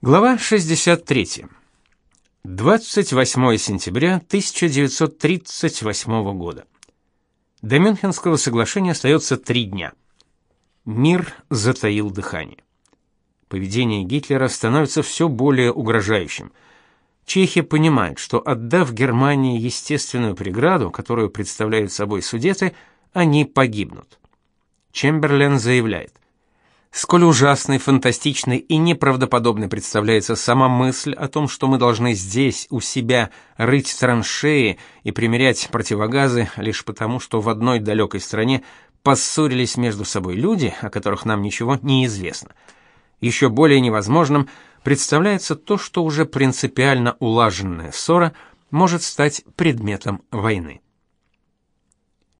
Глава 63. 28 сентября 1938 года. До Мюнхенского соглашения остается три дня. Мир затаил дыхание. Поведение Гитлера становится все более угрожающим. Чехия понимает, что отдав Германии естественную преграду, которую представляют собой Судеты, они погибнут. Чемберлен заявляет: Сколь ужасной, фантастичной и неправдоподобной представляется сама мысль о том, что мы должны здесь, у себя, рыть траншеи и примерять противогазы лишь потому, что в одной далекой стране поссорились между собой люди, о которых нам ничего не известно. Еще более невозможным представляется то, что уже принципиально улаженная ссора может стать предметом войны.